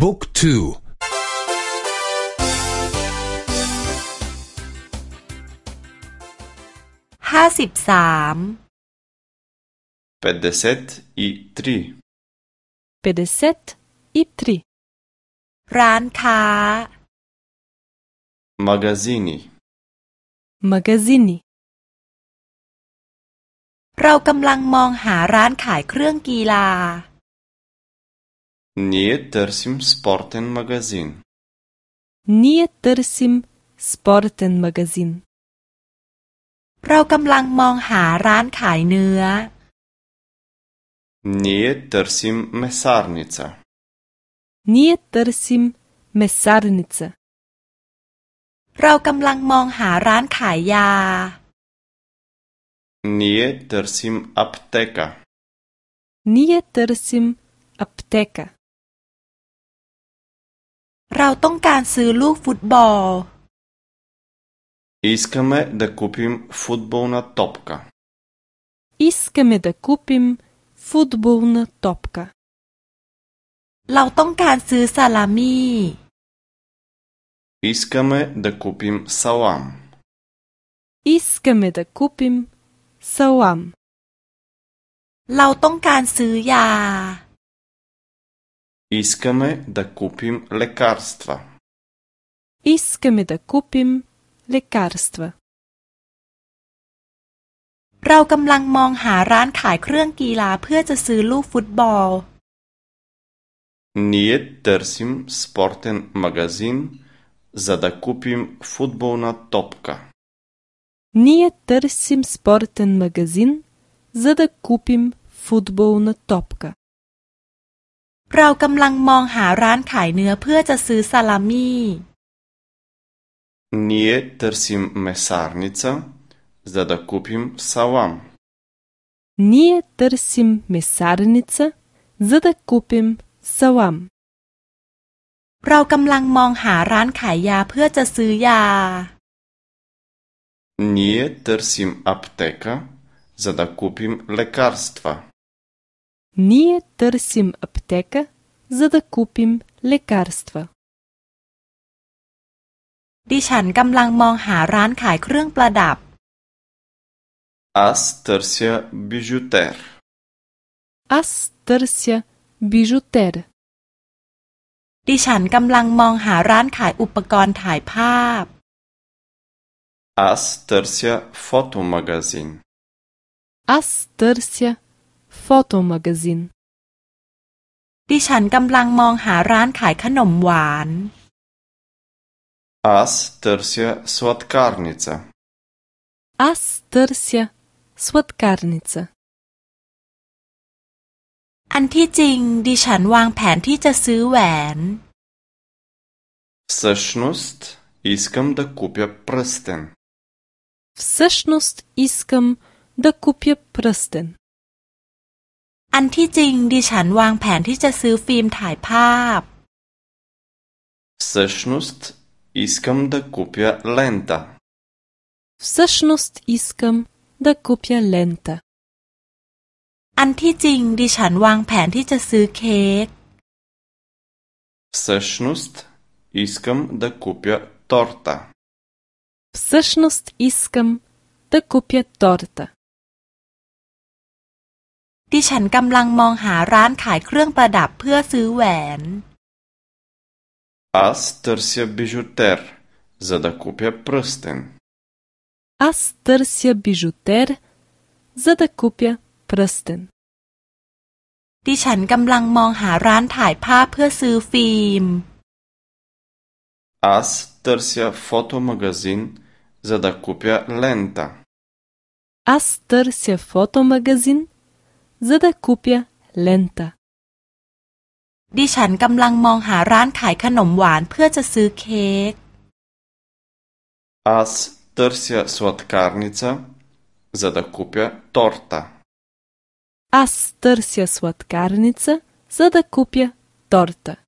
บุ๊กทูห้าสิบสามเปดเซตอีทรีเปดสตอีทรีร้านค้ามากาซินีมากาซินีเรากำลังมองหาร้านขายเครื่องกีฬา Ние търсим спортен магазин. Ние търсим спортен магазин. เรากำลังมองหาร้านขายเนื้อ Ние търсим месарница. Ние търсим месарница. เรากำลังมองหาร้านขายยา Ние търсим аптека. Ние търсим аптека. เราต้องการซื้อลูกฟุตบอลอิสกเมเดค у ปิมฟุตบอลนา т อปกาอิสกเมเดค у ปิมฟุตบอลนา т อปกาเราต้องการซื้อซาลามีอิสกเมเดค у ปิมซา л ามอิสกเมเดค у ปิมซา л ามเราต้องการซื้อยา Искаме да купим лекарства. Искаме да купим лекарства. เรากำลังมองหาร้านขายเครื่องกีฬาเพื่อจะซื้อลูกฟุตบอล Ние търсим спортен магазин, за да купим футболна топка. Ние търсим спортен магазин, за да купим футболна топка. เรากำลังมองหาร้านขายเนื้อเพื่อจะซื้อซาลามีเนียตรซิมเมซาร์นิซาจะดักูพิมซาวามนียตรซิมเมซาร์นิซาจะดักูพิมซาวามเรากำลังมองหาร้านขายยาเพื่อจะซื้อยาเนียตรซิมอัปเตกจะดักูพิมเลคาร์สตว Ние търсим аптека, за да купим лекарства. ดิฉันกำลังมองหาร้านขายเครื่องประดับ Аз търся бижутер. Аз търся бижутер. ดิฉันกำลังมองหาร้านขายอุปกรณ์ถ่ายภาพ Аз търся фотомагазин. Аз търся фотомагазин. f o t o m a g a ซินดิฉันกำลังมองหาร้านขายขนมหวาน Аз търся сладкарница. Аз търся сладкарница. อันที่จริงดิฉันวางแผนที่จะซื้อแหวน Всъщност искам да купя пръстен. Всъщност искам да купя пръстен. อันที่จริงดิฉันวางแผนที่จะซื้อฟิล์มถ่ายภาพ Всъщност искам да купя лента. Всъщност искам да купя лента. อันที่จริงดิฉันวางแผนที่จะซื้อเค้ก Всъщност искам да купя торта. Всъщност искам да купя торта. ดิฉันกำลังมองหาร้านขายเครื่องประดับเพื่อซื้อแหวน Аз търся бижутер, за да купя пръстен. Аз търся бижутер, за да купя пръстен. ดิฉันกำลังมองหาร้านถ่ายภาพเพื่อซื้อฟิล์ม Аз търся фотомагазин, за да купя лента. Аз търся фотомагазин, за да купя лента ดิฉันกำลังมองหาร้านขายขนมหวานเพื่อจะซื้อเค้ก Аз търся сладкарница, за да купя торта. Аз търся сладкарница, за да купя торта.